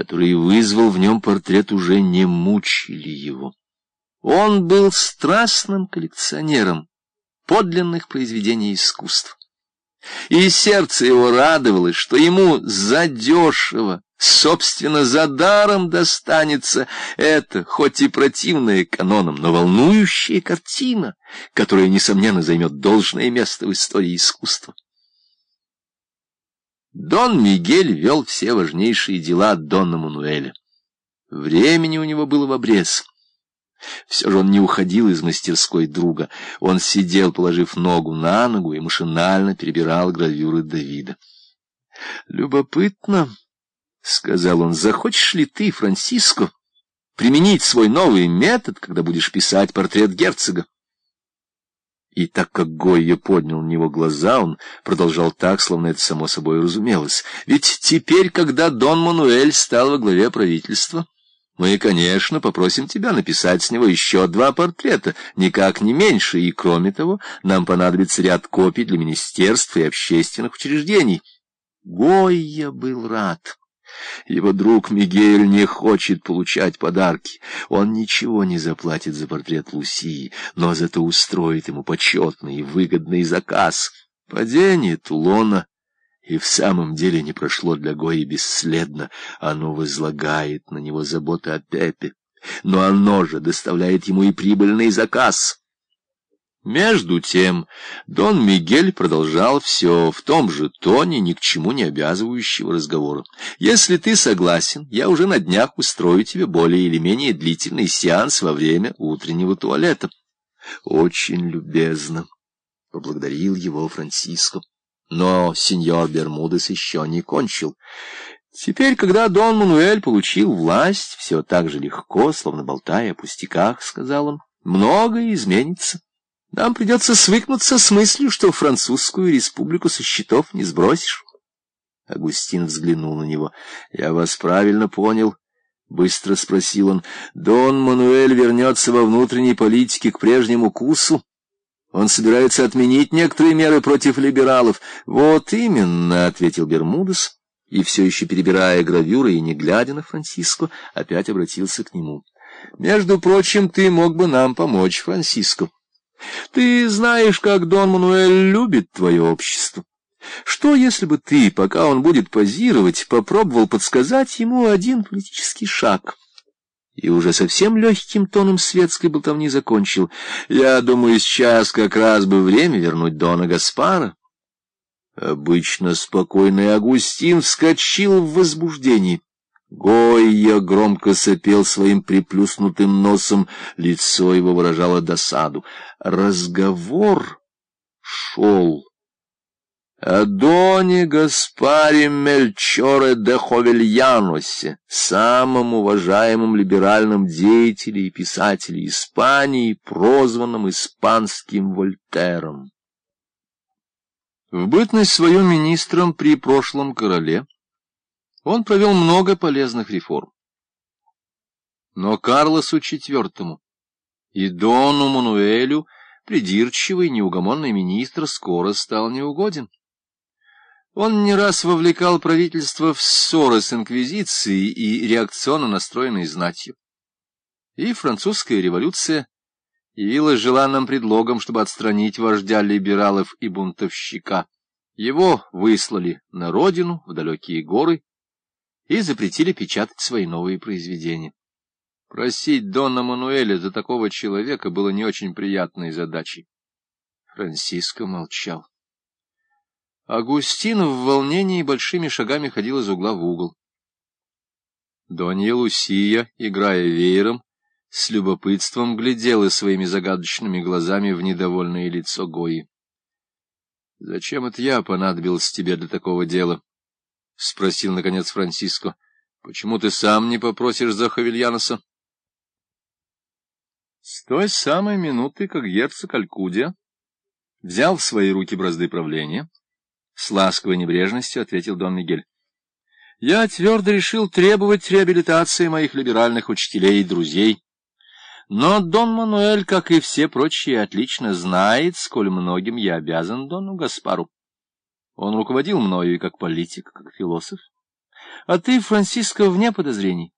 которые вызвал в нем портрет, уже не мучили его. Он был страстным коллекционером подлинных произведений искусства. И сердце его радовалось, что ему задешево, собственно, за даром достанется эта, хоть и противная канонам, но волнующая картина, которая, несомненно, займет должное место в истории искусства. Дон Мигель вел все важнейшие дела Дона Мануэля. Времени у него было в обрез. Все же он не уходил из мастерской друга. Он сидел, положив ногу на ногу, и машинально перебирал гравюры Давида. «Любопытно», — сказал он, — «захочешь ли ты, Франциско, применить свой новый метод, когда будешь писать портрет герцога?» И так как Гойя поднял на него глаза, он продолжал так, словно это само собой разумелось. Ведь теперь, когда Дон Мануэль стал во главе правительства, мы, конечно, попросим тебя написать с него еще два портрета, никак не меньше, и, кроме того, нам понадобится ряд копий для министерств и общественных учреждений. Гойя был рад. Его друг Мигель не хочет получать подарки. Он ничего не заплатит за портрет Лусии, но зато устроит ему почетный и выгодный заказ. Падение Тулона и в самом деле не прошло для Гои бесследно. Оно возлагает на него заботы о Пепе, но оно же доставляет ему и прибыльный заказ. Между тем Дон Мигель продолжал все в том же тоне ни к чему не обязывающего разговора. «Если ты согласен, я уже на днях устрою тебе более или менее длительный сеанс во время утреннего туалета». «Очень любезно», — поблагодарил его Франциско. Но сеньор Бермудес еще не кончил. Теперь, когда Дон Мануэль получил власть, все так же легко, словно болтая о пустяках, — сказал он, — многое изменится. Нам придется свыкнуться с мыслью, что французскую республику со счетов не сбросишь. Агустин взглянул на него. — Я вас правильно понял, — быстро спросил он. — Дон Мануэль вернется во внутренней политике к прежнему курсу? Он собирается отменить некоторые меры против либералов. — Вот именно, — ответил Бермудес, и все еще перебирая гравюры и не глядя на Франциско, опять обратился к нему. — Между прочим, ты мог бы нам помочь, Франциско. Ты знаешь, как Дон Мануэль любит твое общество. Что, если бы ты, пока он будет позировать, попробовал подсказать ему один политический шаг? И уже совсем легким тоном светской болтовни закончил. Я думаю, сейчас как раз бы время вернуть Дона Гаспара. Обычно спокойный Агустин вскочил в возбуждении. Гойя громко сопел своим приплюснутым носом, лицо его выражало досаду. Разговор шел о Доне Гаспаре Мельчоре де Ховельяносе, самом уважаемом либеральном деятеле и писателе Испании, прозванном испанским Вольтером. В бытность свою министром при прошлом короле он провел много полезных реформ. Но Карлосу IV и Дону Мануэлю придирчивый, неугомонный министр скоро стал неугоден. Он не раз вовлекал правительство в ссоры с инквизицией и реакционно настроенной знатью. И французская революция явилась желанным предлогом, чтобы отстранить вождя либералов и бунтовщика. Его выслали на родину, в далекие горы, и запретили печатать свои новые произведения. Просить Дона Мануэля за такого человека было не очень приятной задачей. Франциско молчал. Агустин в волнении большими шагами ходил из угла в угол. Донья Лусия, играя веером, с любопытством глядела своими загадочными глазами в недовольное лицо Гои. — Зачем это я понадобился тебе для такого дела? — спросил, наконец, Франциско. — Почему ты сам не попросишь за Хавильяноса? С той самой минуты, как герцог Алькудия взял в свои руки бразды правления, с ласковой небрежностью ответил Дон Мигель. Я твердо решил требовать реабилитации моих либеральных учителей и друзей. Но Дон Мануэль, как и все прочие, отлично знает, сколь многим я обязан Дону Гаспару. Он руководил мною и как политик, как философ. А ты, Франциско, вне подозрений.